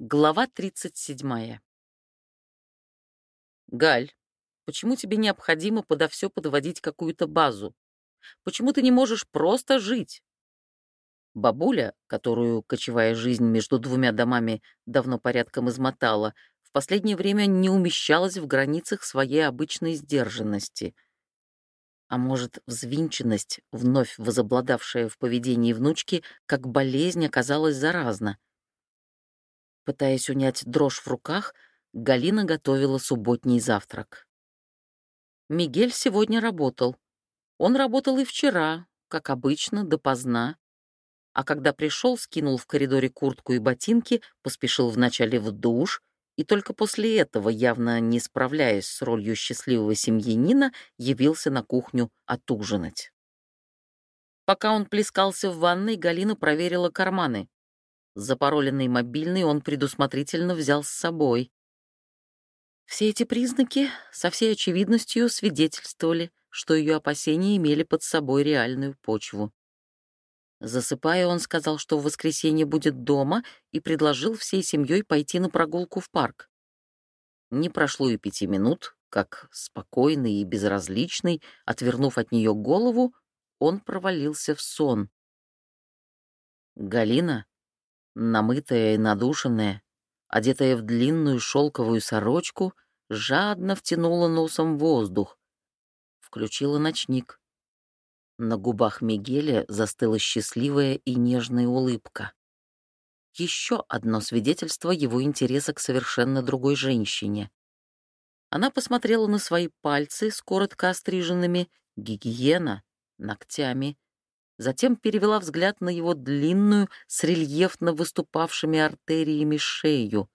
Глава 37. Галь, почему тебе необходимо подо все подводить какую-то базу? Почему ты не можешь просто жить? Бабуля, которую кочевая жизнь между двумя домами давно порядком измотала, в последнее время не умещалась в границах своей обычной сдержанности. А может, взвинченность, вновь возобладавшая в поведении внучки, как болезнь оказалась заразна — Пытаясь унять дрожь в руках, Галина готовила субботний завтрак. Мигель сегодня работал. Он работал и вчера, как обычно, допоздна. А когда пришел, скинул в коридоре куртку и ботинки, поспешил вначале в душ, и только после этого, явно не справляясь с ролью счастливого семьянина, явился на кухню отужинать. Пока он плескался в ванной, Галина проверила карманы. Запароленный мобильный он предусмотрительно взял с собой. Все эти признаки со всей очевидностью свидетельствовали, что ее опасения имели под собой реальную почву. Засыпая, он сказал, что в воскресенье будет дома, и предложил всей семьей пойти на прогулку в парк. Не прошло и пяти минут, как спокойный и безразличный, отвернув от нее голову, он провалился в сон. Галина, намытая и надушенная, одетая в длинную шелковую сорочку, жадно втянула носом воздух. Включила ночник. На губах Мигеля застыла счастливая и нежная улыбка. Еще одно свидетельство его интереса к совершенно другой женщине. Она посмотрела на свои пальцы с коротко остриженными, гигиена, ногтями, затем перевела взгляд на его длинную, с рельефно выступавшими артериями шею.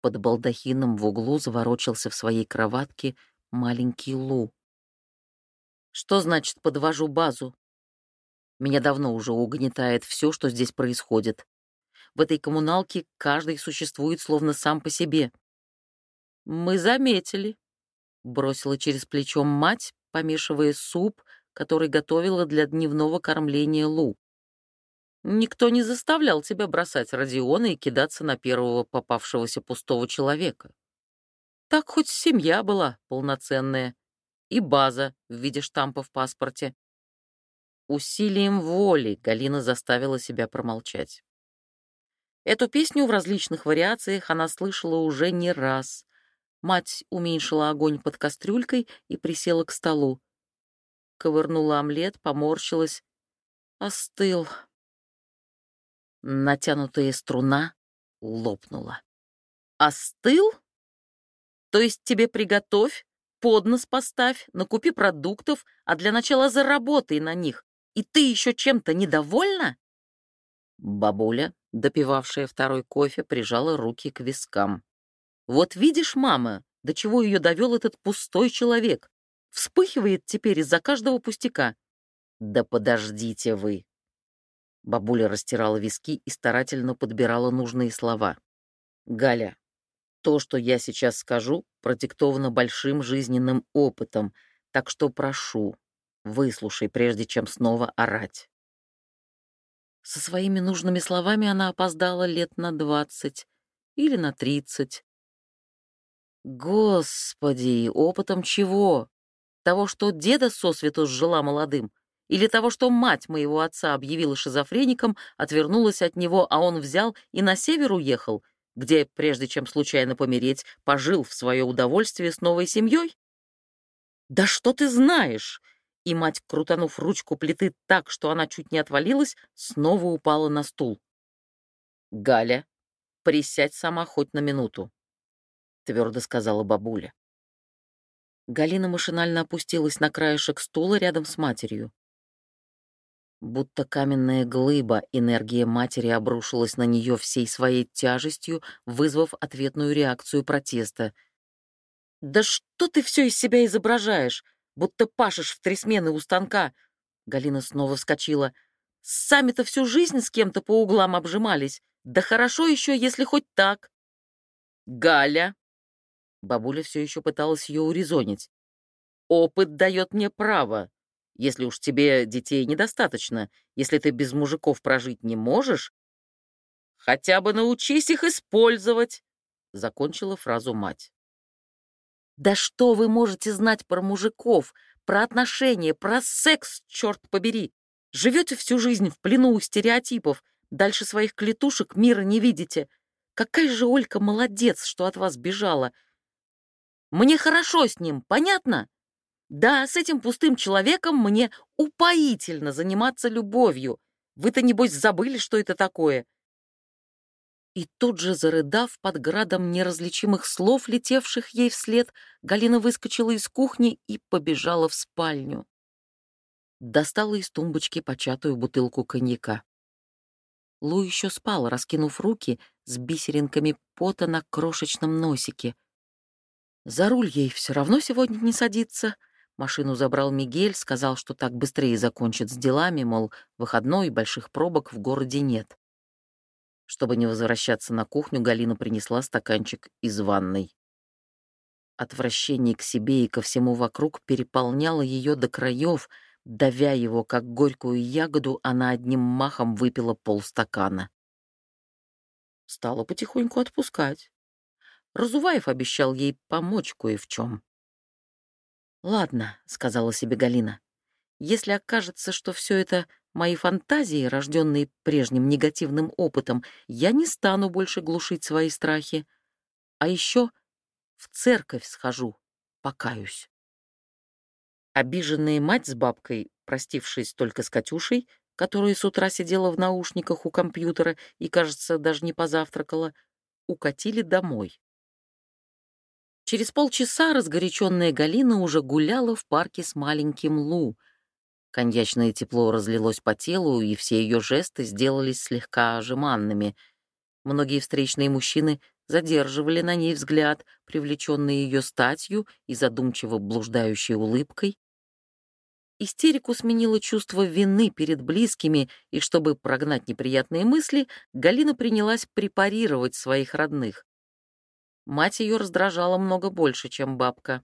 Под балдахином в углу заворочился в своей кроватке маленький Лу. Что значит «подвожу базу»? Меня давно уже угнетает все, что здесь происходит. В этой коммуналке каждый существует словно сам по себе. «Мы заметили», — бросила через плечо мать, помешивая суп который готовила для дневного кормления Лу. Никто не заставлял тебя бросать Родиона и кидаться на первого попавшегося пустого человека. Так хоть семья была полноценная и база в виде штампа в паспорте. Усилием воли Галина заставила себя промолчать. Эту песню в различных вариациях она слышала уже не раз. Мать уменьшила огонь под кастрюлькой и присела к столу ковырнула омлет, поморщилась. Остыл. Натянутая струна лопнула. Остыл? То есть тебе приготовь, поднос поставь, накупи продуктов, а для начала заработай на них. И ты еще чем-то недовольна? Бабуля, допивавшая второй кофе, прижала руки к вискам. Вот видишь, мама, до чего ее довел этот пустой человек. Вспыхивает теперь из-за каждого пустяка. Да подождите вы. Бабуля растирала виски и старательно подбирала нужные слова. Галя, то, что я сейчас скажу, продиктовано большим жизненным опытом, так что прошу, выслушай, прежде чем снова орать. Со своими нужными словами она опоздала лет на двадцать или на тридцать. Господи, опытом чего? Того, что деда сосвету сжила молодым? Или того, что мать моего отца объявила шизофреником, отвернулась от него, а он взял и на север уехал, где, прежде чем случайно помереть, пожил в свое удовольствие с новой семьей? «Да что ты знаешь?» И мать, крутанув ручку плиты так, что она чуть не отвалилась, снова упала на стул. «Галя, присядь сама хоть на минуту», — твердо сказала бабуля. Галина машинально опустилась на краешек стула рядом с матерью. Будто каменная глыба, энергия матери обрушилась на нее всей своей тяжестью, вызвав ответную реакцию протеста. «Да что ты все из себя изображаешь? Будто пашешь в три смены у станка!» Галина снова вскочила. «Сами-то всю жизнь с кем-то по углам обжимались. Да хорошо еще, если хоть так!» «Галя!» Бабуля все еще пыталась ее урезонить. «Опыт дает мне право. Если уж тебе детей недостаточно, если ты без мужиков прожить не можешь...» Хотя бы научись их использовать, закончила фразу мать. Да что вы можете знать про мужиков, про отношения, про секс, черт побери? Живете всю жизнь в плену у стереотипов, дальше своих клетушек мира не видите. Какая же Олька молодец, что от вас бежала. Мне хорошо с ним, понятно? Да, с этим пустым человеком мне упоительно заниматься любовью. Вы-то, небось, забыли, что это такое. И тут же, зарыдав под градом неразличимых слов, летевших ей вслед, Галина выскочила из кухни и побежала в спальню. Достала из тумбочки початую бутылку коньяка. Лу еще спал, раскинув руки с бисеринками пота на крошечном носике. За руль ей все равно сегодня не садиться. Машину забрал Мигель, сказал, что так быстрее закончит с делами, мол, выходной и больших пробок в городе нет. Чтобы не возвращаться на кухню, Галина принесла стаканчик из ванной. Отвращение к себе и ко всему вокруг переполняло ее до краев, давя его, как горькую ягоду, она одним махом выпила полстакана. Стала потихоньку отпускать. Разуваев обещал ей помочь кое в чем. «Ладно», — сказала себе Галина, — «если окажется, что все это мои фантазии, рожденные прежним негативным опытом, я не стану больше глушить свои страхи. А еще в церковь схожу, покаюсь. Обиженная мать с бабкой, простившись только с Катюшей, которая с утра сидела в наушниках у компьютера и, кажется, даже не позавтракала, укатили домой. Через полчаса разгоряченная Галина уже гуляла в парке с маленьким Лу — Коньячное тепло разлилось по телу, и все ее жесты сделались слегка жеманными. Многие встречные мужчины задерживали на ней взгляд, привлеченный ее статью и задумчиво блуждающей улыбкой. Истерику сменило чувство вины перед близкими, и чтобы прогнать неприятные мысли, Галина принялась препарировать своих родных. Мать ее раздражала много больше, чем бабка.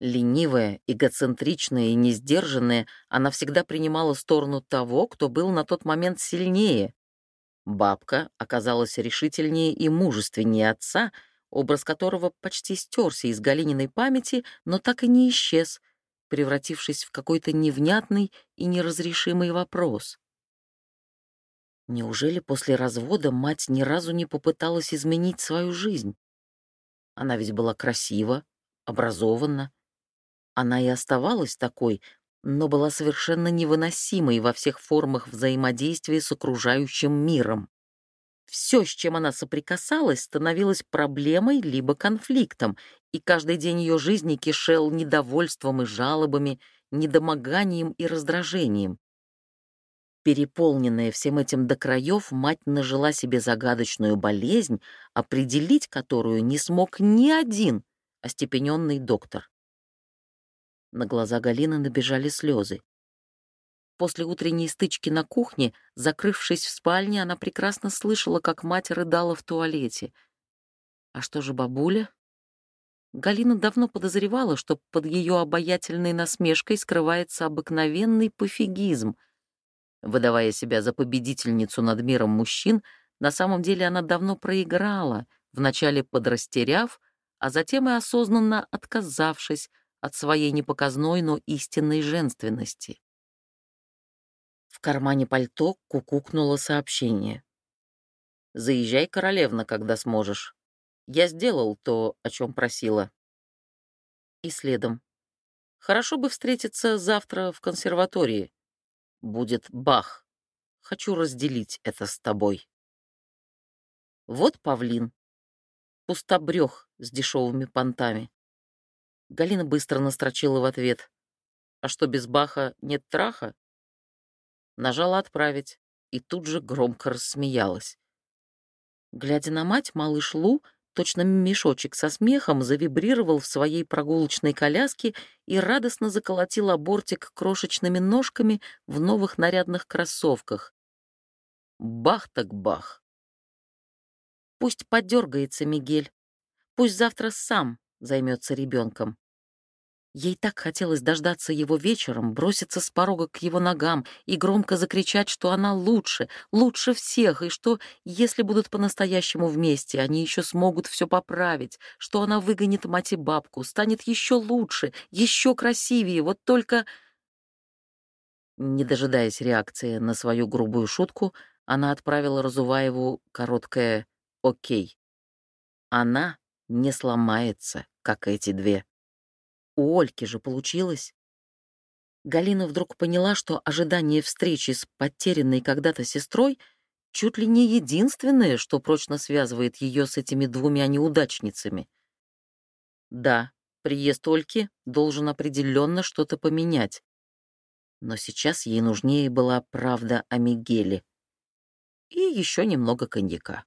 Ленивая, эгоцентричная и несдержанная, она всегда принимала сторону того, кто был на тот момент сильнее. Бабка оказалась решительнее и мужественнее отца, образ которого почти стерся из Галининой памяти, но так и не исчез, превратившись в какой-то невнятный и неразрешимый вопрос. Неужели после развода мать ни разу не попыталась изменить свою жизнь? Она ведь была красива, образована, она и оставалась такой, но была совершенно невыносимой во всех формах взаимодействия с окружающим миром. Все, с чем она соприкасалась, становилось проблемой либо конфликтом, и каждый день ее жизни кишел недовольством и жалобами, недомоганием и раздражением. Переполненная всем этим до краев, мать нажила себе загадочную болезнь, определить которую не смог ни один остепененный доктор. На глаза Галины набежали слезы. После утренней стычки на кухне, закрывшись в спальне, она прекрасно слышала, как мать рыдала в туалете. А что же бабуля? Галина давно подозревала, что под ее обаятельной насмешкой скрывается обыкновенный пофигизм. Выдавая себя за победительницу над миром мужчин, на самом деле она давно проиграла, вначале подрастеряв, а затем и осознанно отказавшись от своей непоказной, но истинной женственности. В кармане пальто кукукнуло сообщение. «Заезжай, королевна, когда сможешь. Я сделал то, о чем просила». И следом. «Хорошо бы встретиться завтра в консерватории. Будет бах. Хочу разделить это с тобой». Вот павлин. Пустобрех с дешевыми понтами. Галина быстро настрочила в ответ. «А что, без Баха нет траха?» Нажала «Отправить» и тут же громко рассмеялась. Глядя на мать, малыш Лу, точно мешочек со смехом, завибрировал в своей прогулочной коляске и радостно заколотил абортик крошечными ножками в новых нарядных кроссовках. Бах так бах. Пусть подергается Мигель. Пусть завтра сам займется ребенком. Ей так хотелось дождаться его вечером, броситься с порога к его ногам и громко закричать, что она лучше, лучше всех, и что, если будут по-настоящему вместе, они еще смогут все поправить, что она выгонит мать и бабку, станет еще лучше, еще красивее, вот только... Не дожидаясь реакции на свою грубую шутку, она отправила Разуваеву короткое «Окей». Она не сломается, как эти две. У Ольки же получилось. Галина вдруг поняла, что ожидание встречи с потерянной когда-то сестрой чуть ли не единственное, что прочно связывает ее с этими двумя неудачницами. Да, приезд Ольки должен определенно что-то поменять. Но сейчас ей нужнее была правда о Мигеле. И еще немного коньяка.